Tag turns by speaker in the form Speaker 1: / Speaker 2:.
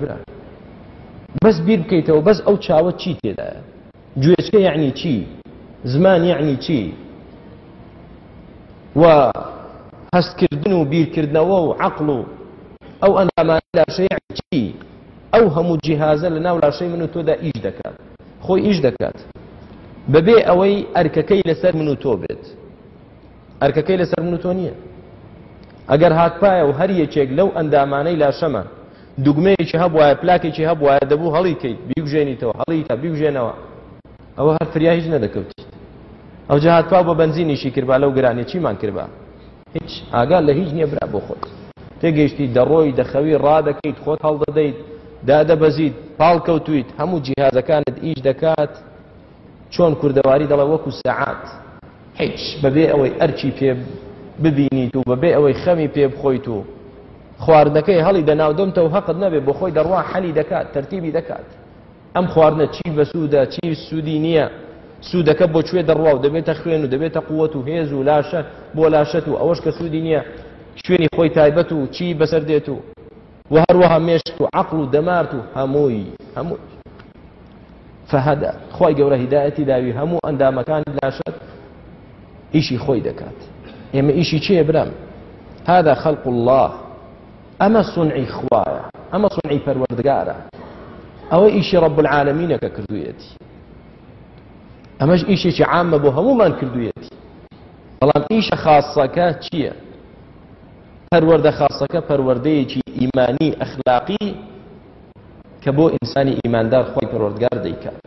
Speaker 1: برا بەس بیر بکەیتەوە بەس ئەو چاوە چی تێدایە گوێچکە یعنی چی زمان یعنی چی و هەستکردن و بیرکردنەوە و عقل و ئەو ئەندامان لاشەیە یعنی چی ئەو هەموو جیهازە لە ناو لاشەی من و تۆدا ئیش دەکات خۆی ئیش دەکات بەبێ ئەوەی ئەرکەکەی لەسەر من و تۆ بێت ئەرکەکەی لەسەر من و تۆ نییە ئەگەر هاتپایە و هەر یەکێک لەو ئەندامانەی لاشەمان دوگمەیەکی هەبواە پلاکێکی هەبواە دەبوو هەڵی کەیت بیوژێنیتەوە هەڵی کە بیوژێنەوە ئەوە هەر فریا هیچ نەدەکەوت ئەو جهات پاو بە بەنزینیشی کردبا لەو گرانی چیمان کردبا هیچ ئاگا لە هیچ نییە برا بۆ خۆت تێگەیشتی دەڕۆی دەخەوی ڕادەکەیت خۆت هەڵدەدەیت دادەبەزیت پاڵکەوتویت هەموو جیهازەکانت ئیش دەکات چۆن کوردەواری دەڵێ وەکو سەعات هیچ بەبێ ئەوەی ئەرکی پێ ببینیت و بەبێ ئەوەی خەمی پێ بخۆیت و خواردنەکەی هەڵی دە ناو دەمتە و هەقت نەبێ بۆ خۆی دەڕوا حەلی دەکات تەرتیبی دەکات ئەم خواردنە چی بەسوودە چی سوودی نییە سوودەکە بۆ کوێ دەڕوا و دەبێتە خوێن و دەبێتە قووەت و هێز و لاشە بۆ لاشەت و ئەوەش کە سوودی نییە شوێنی خۆی تایبەت و چی بەسەر دێت و و هەروەها مێشک و عقل و دەمارت و هەمووی هەمووی فهدا خی گەورە هیدایەتی داوی هەموو ئەندامەکانی لاشت ئیشی خۆی دەکات ئێمە ئیشی چێ برام هذا خلق الله ئەمە سنعی خوایە ئەمە سنعی پەروەردگارە ئەوە ئیشی ڕب العالمینەکە کردویەتی ئەمەش ئیشێکی عامە بۆ هەمومان کردویەتی بەڵام ئیشە خاصەکە چییە؟ پەروەردە خاسەکە پەروەردەیەکی ئیمانی ئەخلاقی کە بۆ ئینسانی ئیماندار خوای پەروەردگار دەیکات.